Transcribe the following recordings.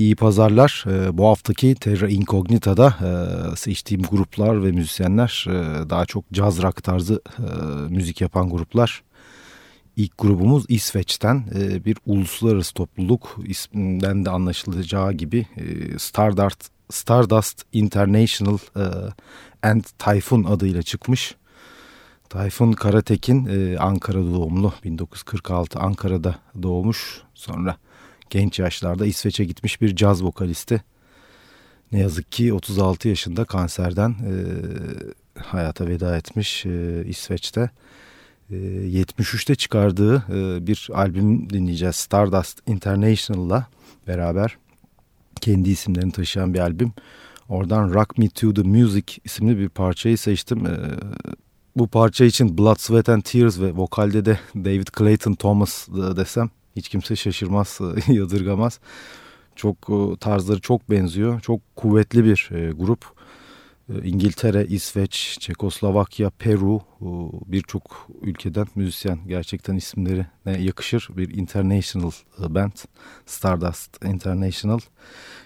İyi pazarlar. Ee, bu haftaki Terra Incognita'da e, seçtiğim gruplar ve müzisyenler e, daha çok caz rock tarzı e, müzik yapan gruplar. İlk grubumuz İsveç'ten bir uluslararası topluluk isminden de anlaşılacağı gibi Stardust, Stardust International and Typhoon adıyla çıkmış. Tayfun Karatekin Ankara doğumlu 1946 Ankara'da doğmuş sonra genç yaşlarda İsveç'e gitmiş bir caz vokalisti. Ne yazık ki 36 yaşında kanserden e, hayata veda etmiş e, İsveç'te. E, 73'te çıkardığı e, bir albüm dinleyeceğiz. Stardust International'la beraber kendi isimlerini taşıyan bir albüm. Oradan Rock Me To The Music isimli bir parçayı seçtim. E, bu parça için Blood, Sweat and Tears ve vokalde de David Clayton Thomas desem hiç kimse şaşırmaz, yadırgamaz. Çok e, tarzları çok benziyor. Çok kuvvetli bir e, grup. E, İngiltere, İsveç, Çekoslovakya, Peru birçok ülkeden müzisyen gerçekten isimleri yakışır. Bir international band Stardust International.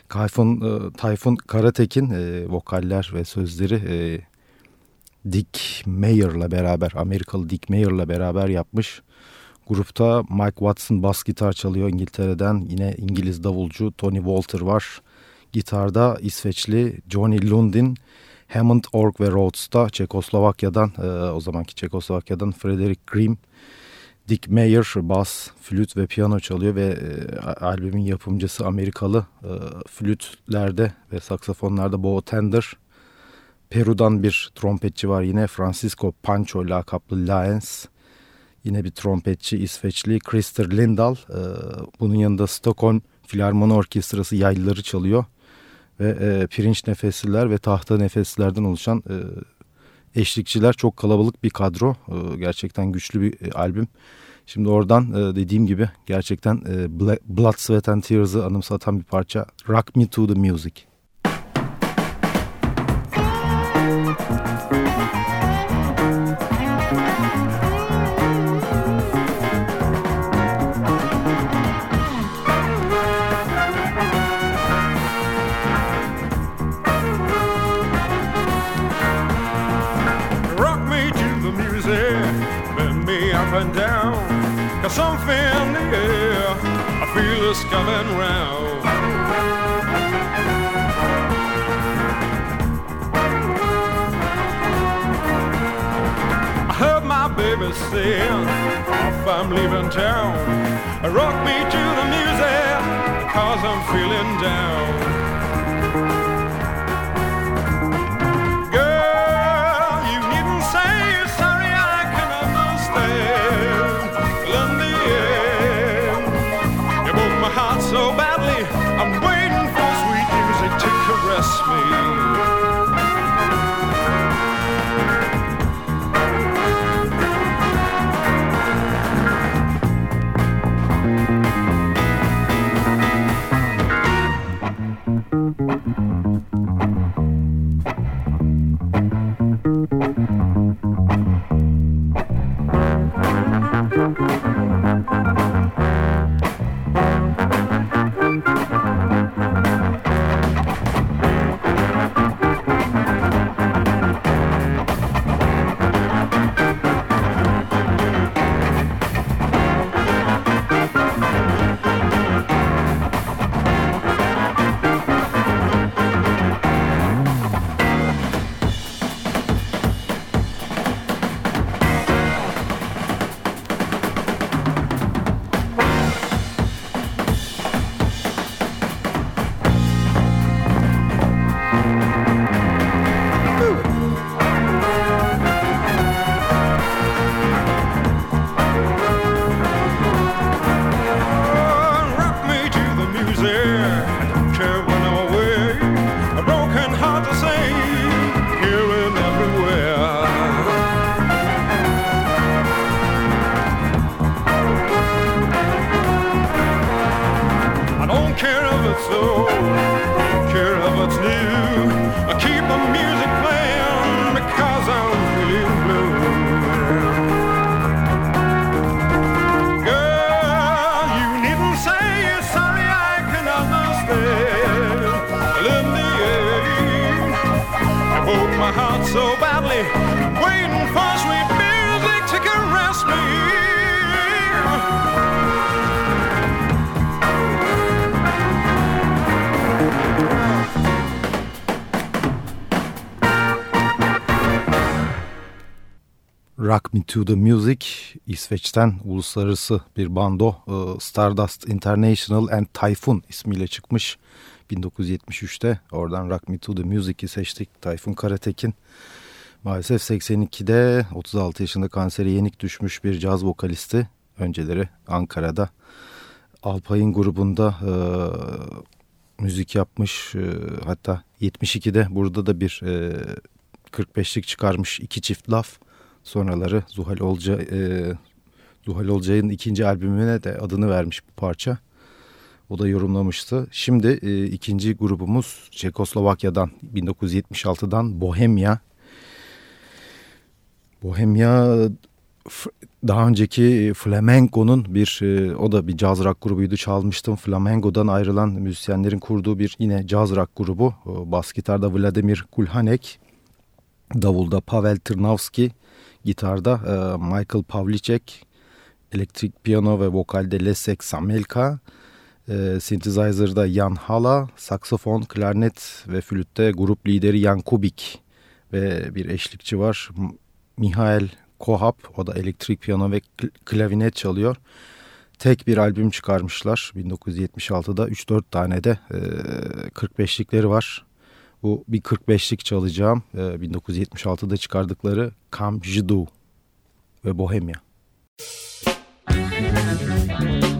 Tayfun, Tayfun Karatekin vokaller ve sözleri Dick Mayer'la beraber Amerikalı Dick Mayer'la beraber yapmış. Grupta Mike Watson bas gitar çalıyor İngiltere'den. Yine İngiliz davulcu Tony Walter var. Gitarda İsveçli Johnny Lundin. Hammond, Org ve Rhodes'ta Çekoslovakya'dan e, o zamanki Çekoslovakya'dan Frederick Grimm. Dick Mayer bas, flüt ve piyano çalıyor ve e, albümün yapımcısı Amerikalı e, flütlerde ve saksafonlarda Bo Tender. Peru'dan bir trompetçi var yine Francisco Pancho lakaplı Laens. Yine bir trompetçi İsveçli Christer Lindahl. E, bunun yanında Stockholm Filarmoni Orkestrası yaylıları çalıyor. Ve e, pirinç nefesliler ve tahta nefeslilerden oluşan e, eşlikçiler çok kalabalık bir kadro. Gerçekten güçlü bir albüm. Şimdi oradan dediğim gibi gerçekten Blood, Sweat and Tears'ı anımsatan bir parça. Rock Me To The Music. Town. Rock me to the music, cause I'm feeling down. To The Music İsveç'ten uluslararası bir bando e, Stardust International and Typhoon ismiyle çıkmış 1973'te. Oradan Rock Me To The Music'i seçtik. Tayfun Karatekin maalesef 82'de 36 yaşında kansere yenik düşmüş bir caz vokalisti. Önceleri Ankara'da Alpay'ın grubunda e, müzik yapmış. E, hatta 72'de burada da bir e, 45'lik çıkarmış iki çift laf. Sonraları Zuhal Olca e, Zuhal Olcay'ın ikinci albümüne de adını vermiş bu parça. O da yorumlamıştı. Şimdi e, ikinci grubumuz Çekoslovakya'dan 1976'dan Bohemia. Bohemia daha önceki flamenco'nun bir e, o da bir caz rock grubuydu çalmıştım. Flamenco'dan ayrılan müzisyenlerin kurduğu bir yine caz rock grubu. Bas gitarda Vladimir Kulhanek, davulda Pavel Tırnavski, gitarda e, Michael Pavlicek, elektrik piyano ve vokalde Lesek Samelka, e, synthesizer'da Jan Hala, saksafon, klarnet ve flütte grup lideri Jan Kubik ve bir eşlikçi var Mihail Kohap o da elektrik piyano ve klavinet çalıyor. Tek bir albüm çıkarmışlar 1976'da 3-4 tane de e, 45'likleri var. Bu bir 45'lik çalacağım. E, 1976'da çıkardıkları Come Jidu ve Bohemia. Müzik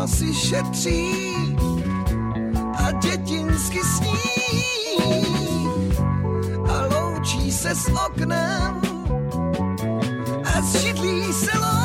máma si šetří a dětinsky sní a loučí se s oknem a s židlí se loučí.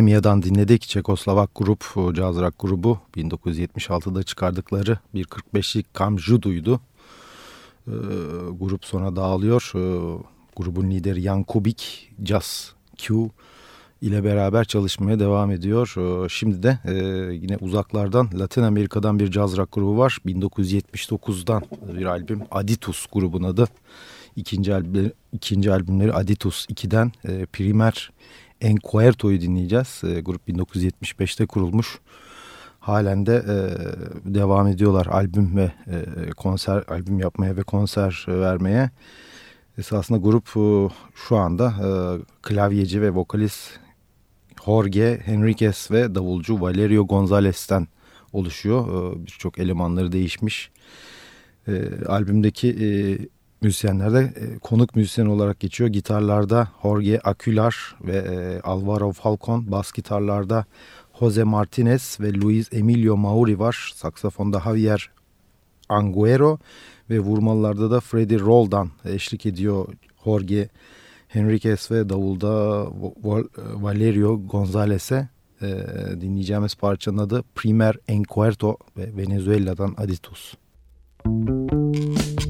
Bohemia'dan dinledik. Çekoslovak grup, caz rock grubu 1976'da çıkardıkları bir 45'lik Kamjudu'ydu. Ee, grup sonra dağılıyor. Ee, grubun lideri Jan Kubik, Jazz Q ile beraber çalışmaya devam ediyor. Ee, şimdi de e, yine uzaklardan Latin Amerika'dan bir caz rock grubu var. 1979'dan bir albüm Aditus grubun adı. İkinci, albüm, ikinci albümleri Aditus 2'den e, Primer Encuerto'yu dinleyeceğiz. E, grup 1975'te kurulmuş. Halen de e, devam ediyorlar albüm ve e, konser albüm yapmaya ve konser vermeye. Esasında grup e, şu anda e, klavyeci ve vokalist Jorge Henriquez ve davulcu Valerio Gonzalez'ten oluşuyor. E, Birçok elemanları değişmiş. E, albümdeki e, müzisyenlerde e, konuk müzisyen olarak geçiyor. Gitarlarda Jorge Acular ve e, Alvaro Falcon, bas gitarlarda Jose Martinez ve Luis Emilio Mauri var. Saksafonda Javier Anguero ve vurmalılarda da Freddy Roldan eşlik ediyor Jorge Henriquez ve davulda Valerio Gonzalez'e e, dinleyeceğimiz parçanın adı Primer Encuerto ve Venezuela'dan Aditus. Müzik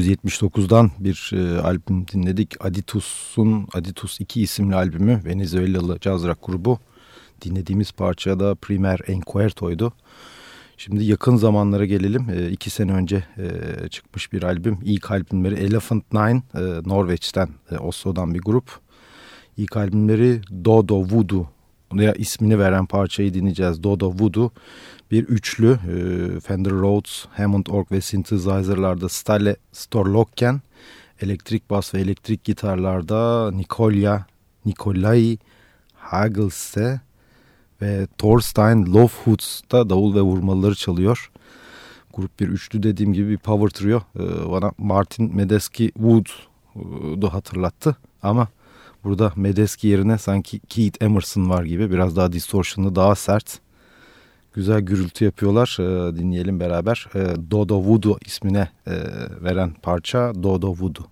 1979'dan bir e, albüm dinledik. Aditus'un Aditus 2 isimli albümü Venezuelalı caz rock grubu. Dinlediğimiz parça da Primer Encuerto'ydu. Şimdi yakın zamanlara gelelim. E, iki sene önce e, çıkmış bir albüm. İlk albümleri Elephant Nine, e, Norveç'ten, e, Oslo'dan bir grup. İlk albümleri Dodo Voodoo ya ismini veren parçayı dinleyeceğiz. Dodo Voodoo bir üçlü e, Fender Rhodes, Hammond Org ve synthesizer'larda Stale Storlokken, elektrik bas ve elektrik gitarlarda Nikolya, Nikolai Hagelse ve Thorstein Lofhutz'da davul ve vurmaları çalıyor. Grup bir üçlü dediğim gibi bir power trio. E, bana Martin Medeski Wood'u hatırlattı ama burada Medeski yerine sanki Keith Emerson var gibi biraz daha distortion'lı daha sert güzel gürültü yapıyorlar. E, dinleyelim beraber. E, Dodo Voodoo ismine e, veren parça Dodo Voodoo.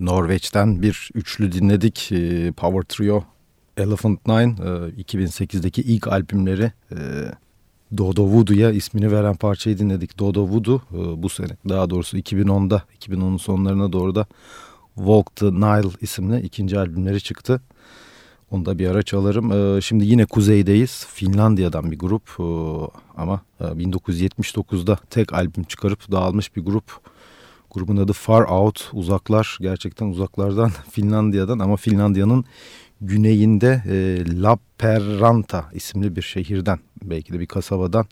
Norveç'ten bir üçlü dinledik. E, Power Trio Elephant Nine e, 2008'deki ilk albümleri e, Dodo Voodoo'ya ismini veren parçayı dinledik. Dodo Voodoo e, bu sene daha doğrusu 2010'da 2010'un sonlarına doğru da Walk the Nile isimli ikinci albümleri çıktı. Onu da bir ara çalarım. E, şimdi yine kuzeydeyiz. Finlandiya'dan bir grup e, ama e, 1979'da tek albüm çıkarıp dağılmış bir grup. Grubun adı Far Out, uzaklar gerçekten uzaklardan Finlandiya'dan ama Finlandiya'nın güneyinde e, Lappeenranta isimli bir şehirden belki de bir kasabadan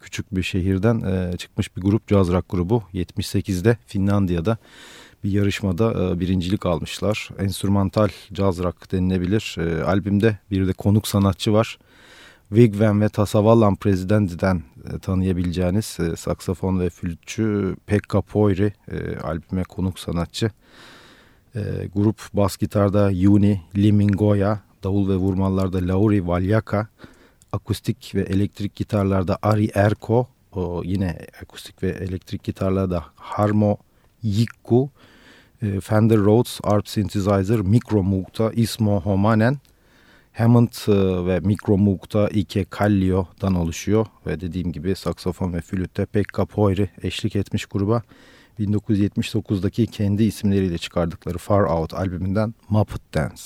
küçük bir şehirden e, çıkmış bir grup caz rock grubu 78'de Finlandiya'da bir yarışmada e, birincilik almışlar. Enstrümantal caz rock denilebilir. E, albümde bir de konuk sanatçı var. Wigwam ve Tasavallan President'den e, tanıyabileceğiniz e, saksafon ve flütçü Pekka Poiri e, albüme konuk sanatçı. E, grup bas gitarda Yuni Limingoya, davul ve vurmalarda Lauri Valyaka, akustik ve elektrik gitarlarda Ari Erko, o yine akustik ve elektrik gitarlarda Harmo Yikku, e, Fender Rhodes Arp Synthesizer Micro Moog'da Ismo Homanen, Hammond e, ve Micro Moog'da Ike Kallio'dan oluşuyor ve dediğim gibi saksafon ve flütte Pekka Poiri eşlik etmiş gruba. 1979'daki kendi isimleriyle çıkardıkları Far Out albümünden Muppet Dance.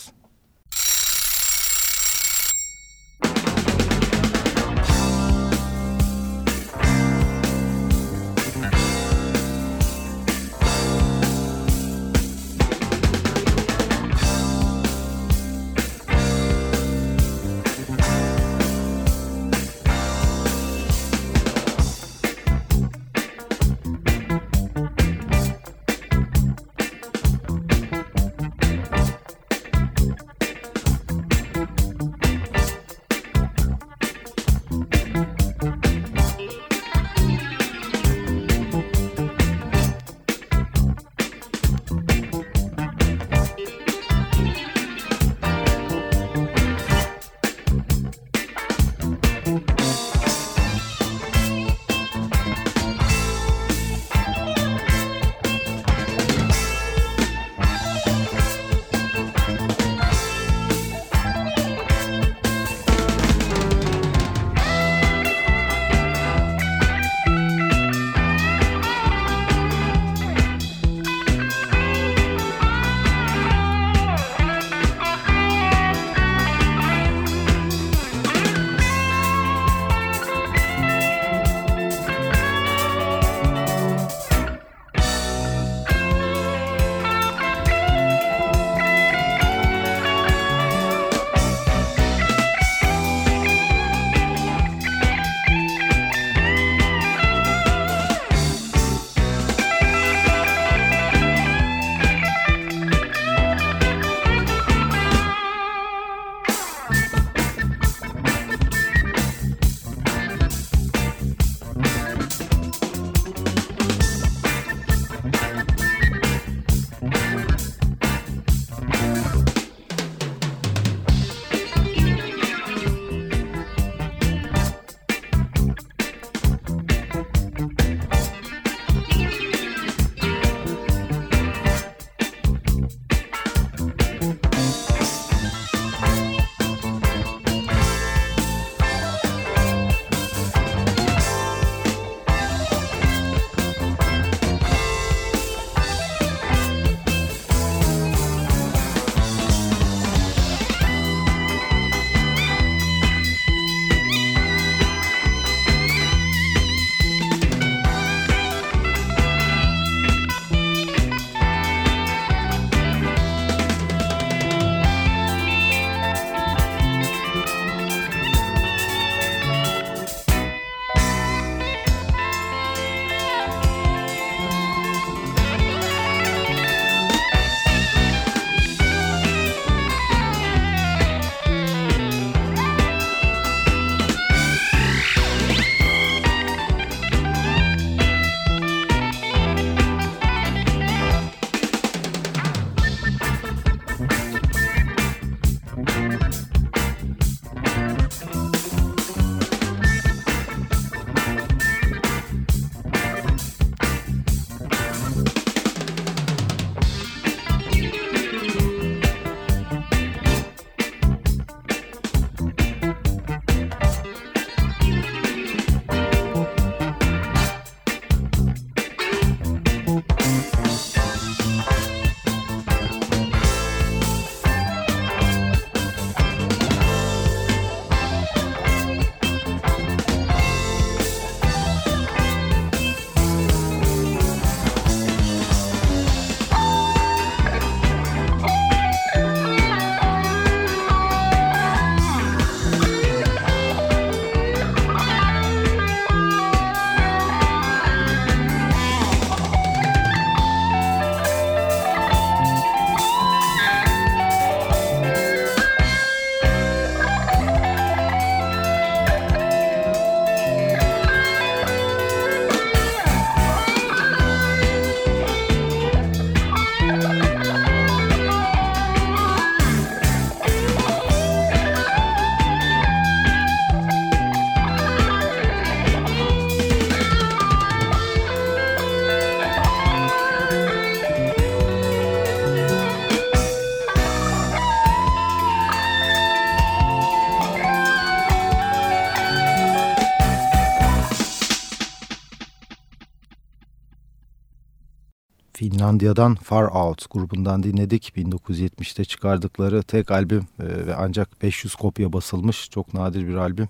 Finlandiya'dan Far Out grubundan dinledik. 1970'te çıkardıkları tek albüm e, ve ancak 500 kopya basılmış. Çok nadir bir albüm.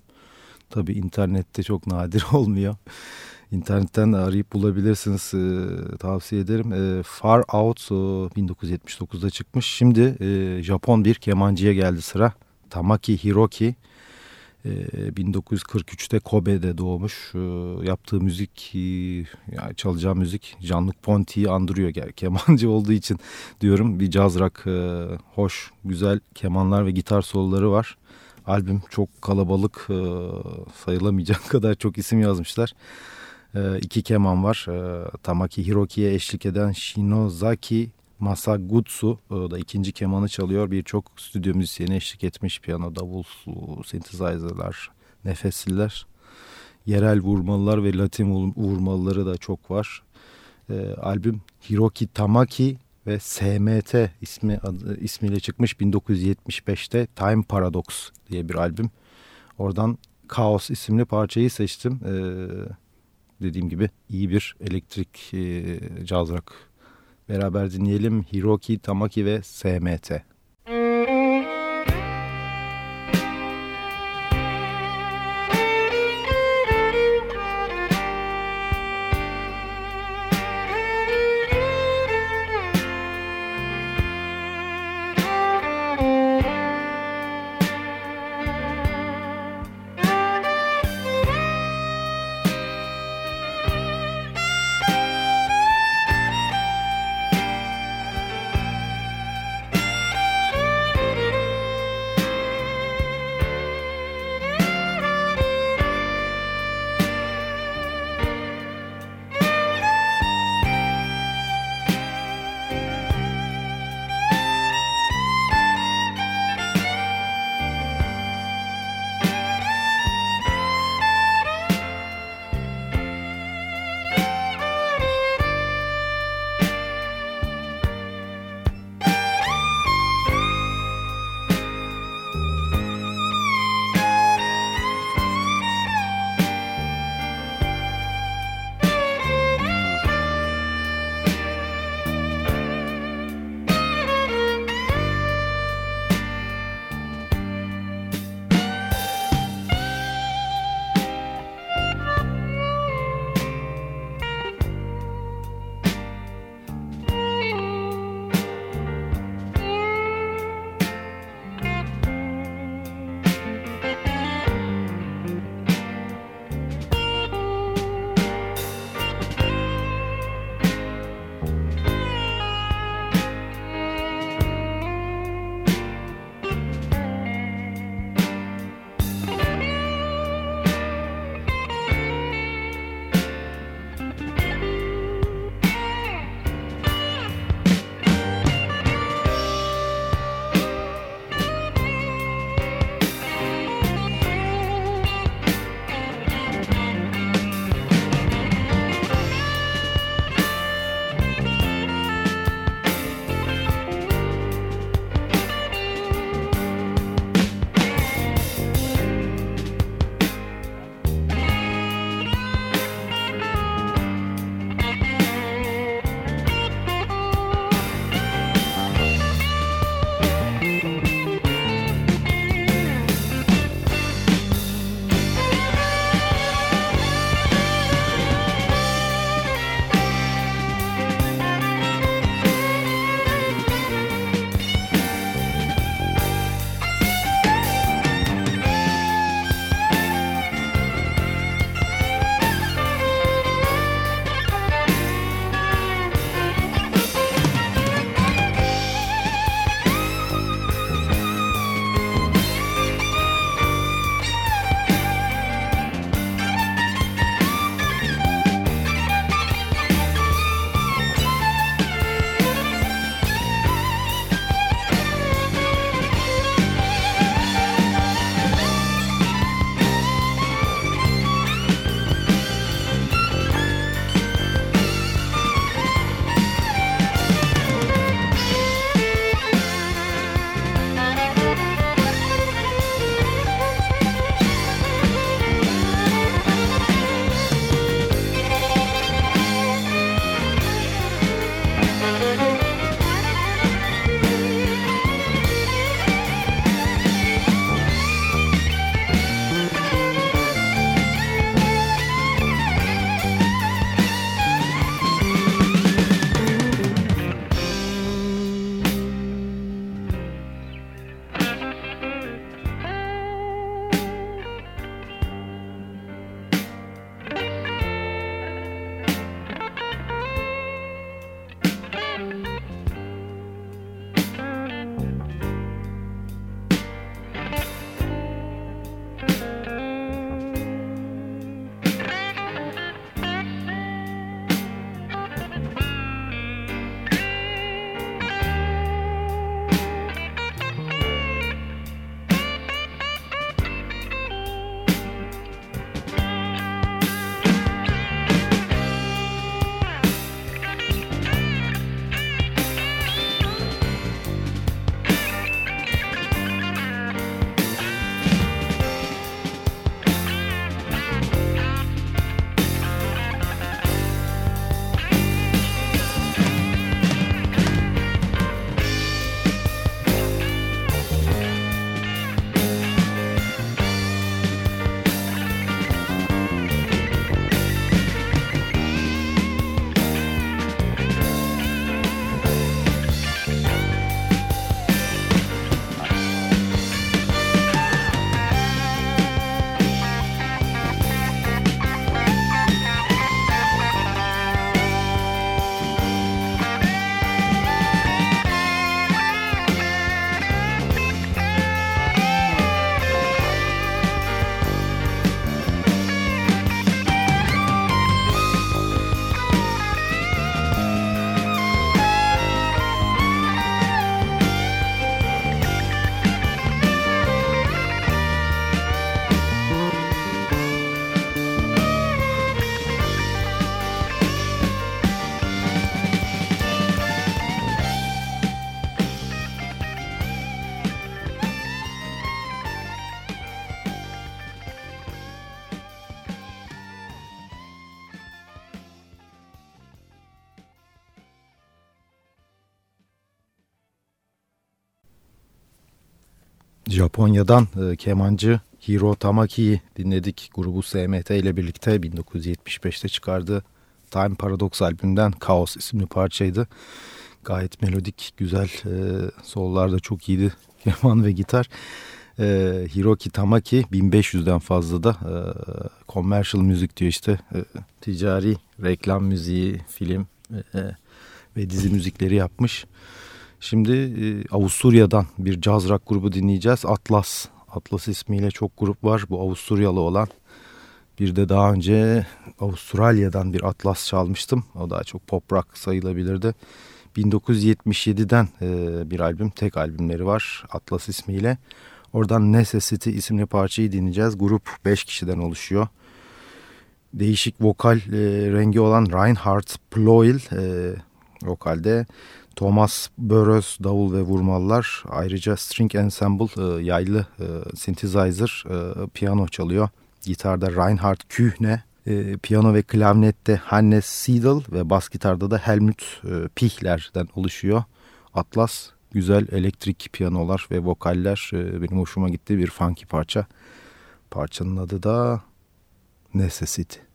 Tabi internette çok nadir olmuyor. İnternetten arayıp bulabilirsiniz. E, tavsiye ederim. E, Far Out e, 1979'da çıkmış. Şimdi Japon bir kemancıya geldi sıra. Tamaki Hiroki. 1943'te ee, Kobe'de doğmuş. Ee, yaptığı müzik, e, yani çalacağı müzik Jean-Luc Ponty'yi andırıyor. Yani kemancı olduğu için diyorum bir caz rock, e, hoş, güzel kemanlar ve gitar soloları var. Albüm çok kalabalık, e, sayılamayacak kadar çok isim yazmışlar. İki keman var. Tamaki Hiroki'ye eşlik eden Shinozaki Masagutsu da ikinci kemanı çalıyor. Birçok stüdyo müzisyeni eşlik etmiş. Piyano, davul, synthesizer'lar, nefesliler. Yerel vurmalılar ve Latin vurmalıları da çok var. E, albüm Hiroki Tamaki ve SMT ismi adı, ismiyle çıkmış 1975'te Time Paradox diye bir albüm. Oradan Chaos isimli parçayı seçtim. E, dediğim gibi iyi bir elektrik e, caz rock Beraber dinleyelim Hiroki Tamaki ve SMT. Japonya'dan e, kemancı Hiro Tamaki'yi dinledik. Grubu SMT ile birlikte 1975'te çıkardığı Time Paradox albümünden Chaos isimli parçaydı. Gayet melodik, güzel, e, sollar da çok iyiydi. Keman ve gitar. E, Hiroki Tamaki 1500'den fazla da e, commercial müzik diyor işte. E, ticari reklam müziği, film e, ve dizi müzikleri yapmış. Şimdi e, Avusturya'dan bir caz rock grubu dinleyeceğiz. Atlas. Atlas ismiyle çok grup var. Bu Avusturyalı olan. Bir de daha önce Avustralya'dan bir Atlas çalmıştım. O daha çok pop rock sayılabilirdi. 1977'den e, bir albüm, tek albümleri var Atlas ismiyle. Oradan Necessity isimli parçayı dinleyeceğiz. Grup 5 kişiden oluşuyor. Değişik vokal e, rengi olan Reinhard Ploil e, vokalde. Thomas Burroughs davul ve vurmalılar. Ayrıca string ensemble e, yaylı e, synthesizer e, piyano çalıyor. Gitarda Reinhard Kühne, piyano ve klavnette Hannes Siedel ve bas gitarda da Helmut Pichler'den oluşuyor. Atlas güzel elektrik piyanolar ve vokaller benim hoşuma gitti bir funky parça. Parçanın adı da Necessity.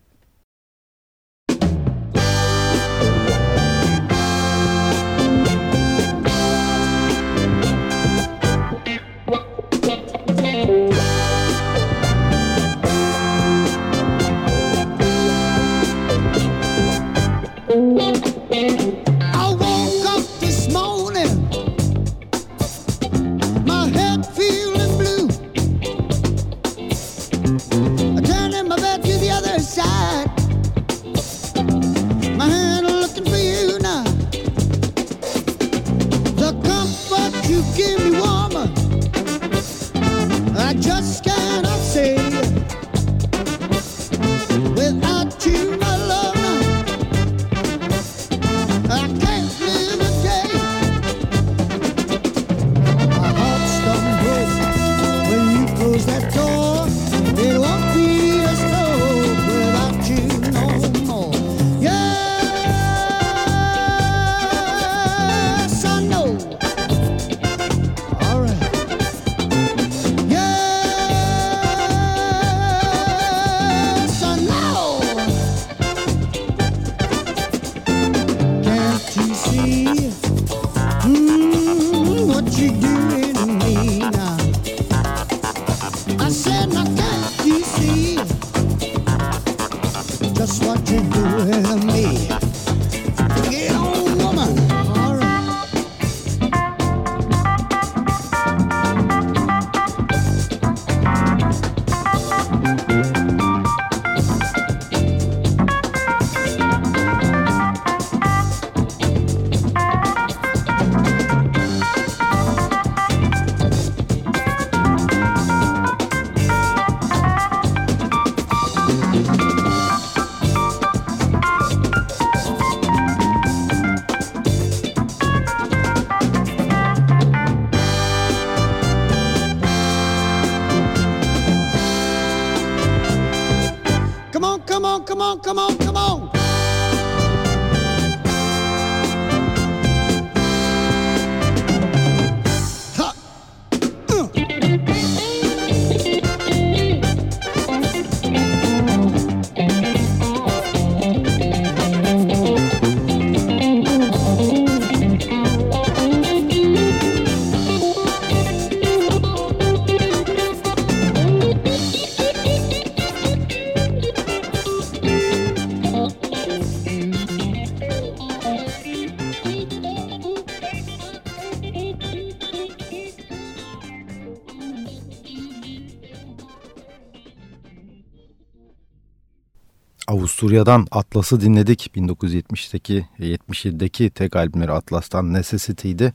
Avusturya'dan Atlas'ı dinledik. 1970'deki 77'deki tek albümleri Atlas'tan Necessity'ydi.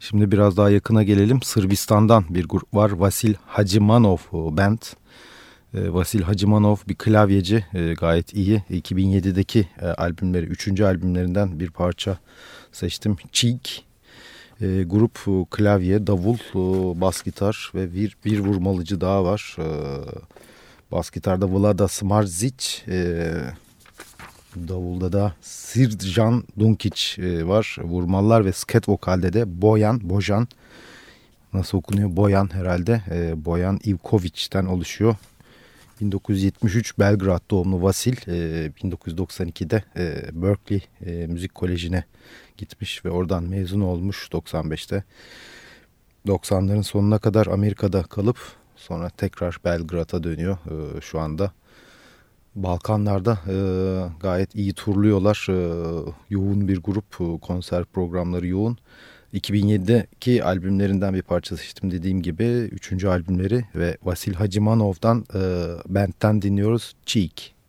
Şimdi biraz daha yakına gelelim. Sırbistan'dan bir grup var. Vasil Hacimanov Band. E, Vasil Hacimanov bir klavyeci e, gayet iyi. 2007'deki e, albümleri, üçüncü albümlerinden bir parça seçtim. Cheek. E, grup klavye, davul, bas gitar ve bir, bir vurmalıcı daha var. E, Bas gitarda Vlada Smarzic, e, davulda da Sirjan Dunkic e, var. Vurmalar ve sket vokalde de Boyan, Bojan nasıl okunuyor? Boyan herhalde. E, Boyan Ivkovic'ten oluşuyor. 1973 Belgrad doğumlu Vasil e, 1992'de e, Berkeley e, Müzik Koleji'ne gitmiş ve oradan mezun olmuş 95'te. 90'ların sonuna kadar Amerika'da kalıp sonra tekrar Belgrad'a dönüyor e, şu anda. Balkanlarda e, gayet iyi turluyorlar. E, yoğun bir grup, e, konser programları yoğun. 2007'deki albümlerinden bir parça seçtim dediğim gibi. Üçüncü albümleri ve Vasil Hacimanov'dan e, bandten dinliyoruz Cheek.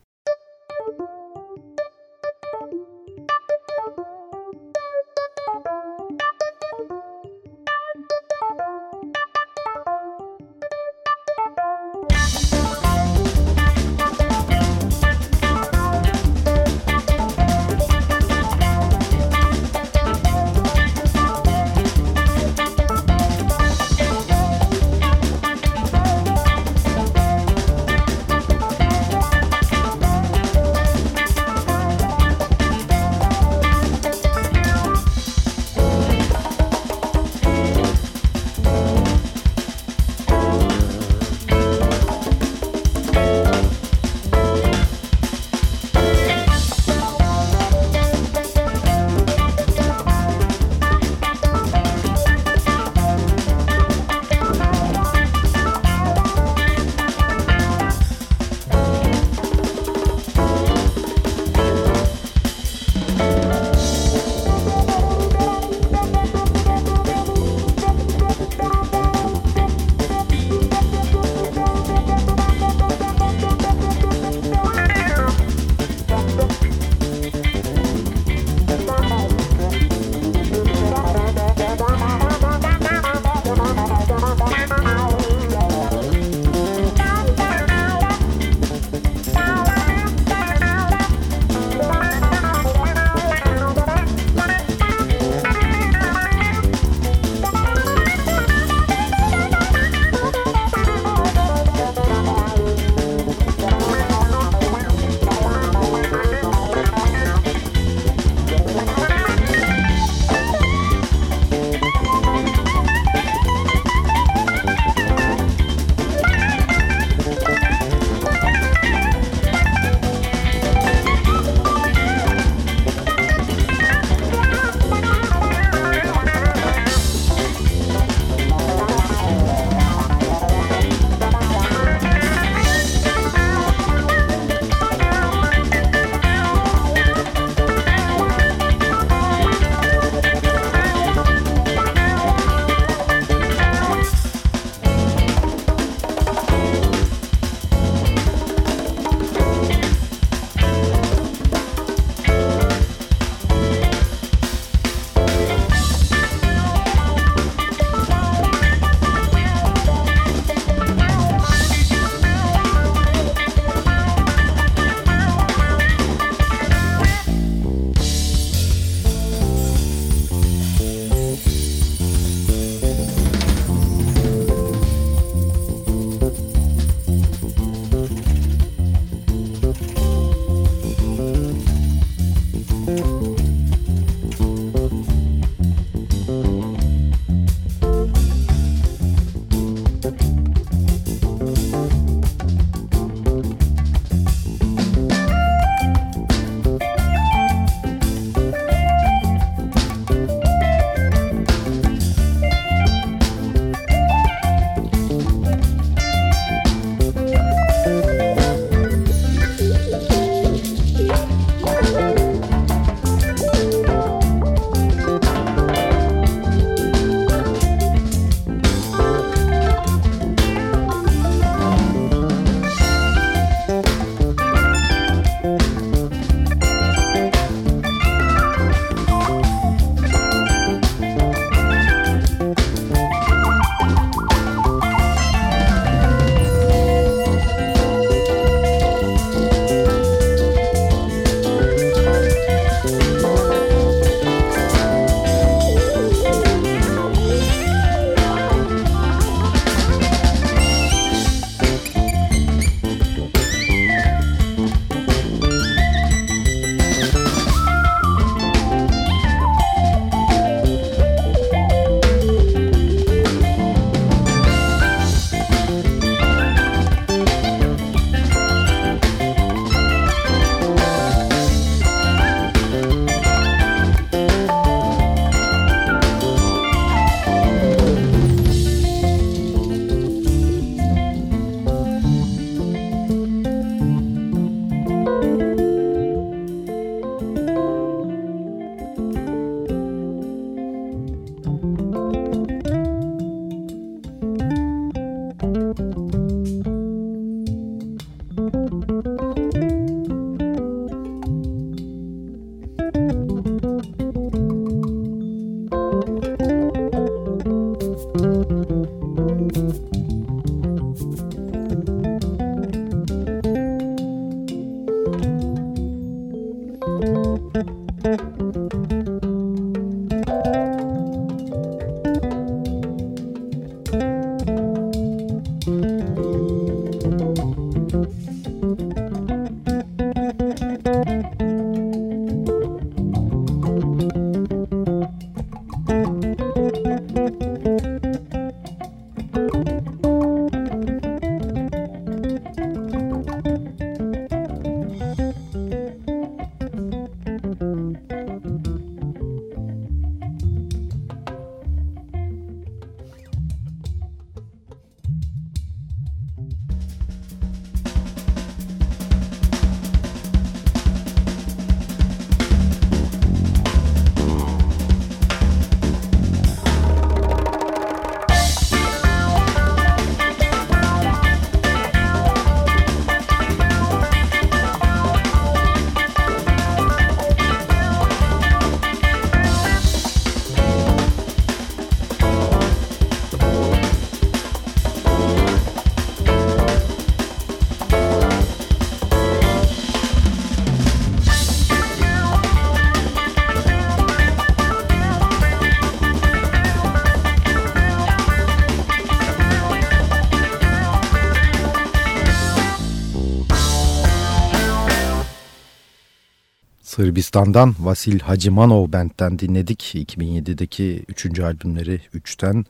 Sırbistan'dan Vasil Hacimanov Band'den dinledik. 2007'deki 3. albümleri 3'ten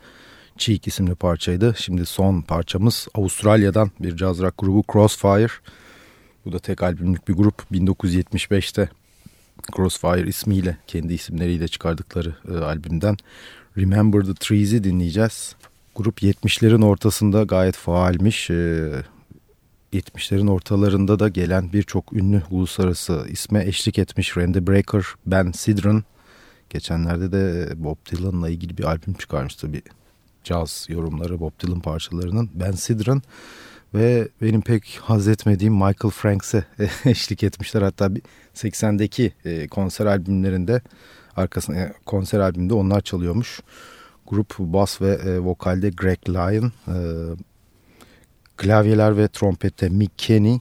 Cheek isimli parçaydı. Şimdi son parçamız Avustralya'dan bir caz rock grubu Crossfire. Bu da tek albümlük bir grup. 1975'te Crossfire ismiyle kendi isimleriyle çıkardıkları e, albümden Remember the Trees'i dinleyeceğiz. Grup 70'lerin ortasında gayet faalmiş. E, 70'lerin ortalarında da gelen birçok ünlü uluslararası isme eşlik etmiş Randy Brecker, Ben Sidran. Geçenlerde de Bob Dylan'la ilgili bir albüm çıkarmıştı bir caz yorumları Bob Dylan parçalarının. Ben Sidran ve benim pek haz etmediğim Michael Franks'e eşlik etmişler. Hatta 80'deki e, konser albümlerinde arkasında e, konser albümünde onlar çalıyormuş. Grup bas ve e, vokalde Greg Lyon, Klavyeler ve trompette Mick Kenny.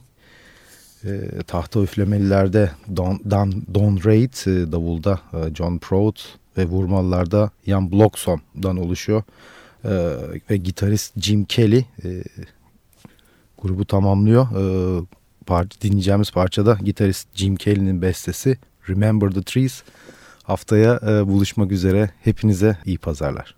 E, tahta üflemelilerde Don, Don, Don Reid, e, davulda e, John Prout ve vurmalılarda Jan Blokson'dan oluşuyor. E, ve gitarist Jim Kelly e, grubu tamamlıyor. E, par dinleyeceğimiz parçada gitarist Jim Kelly'nin bestesi Remember the Trees. Haftaya e, buluşmak üzere. Hepinize iyi pazarlar.